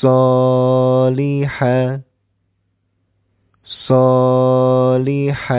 嗦利哈，嗦利哈。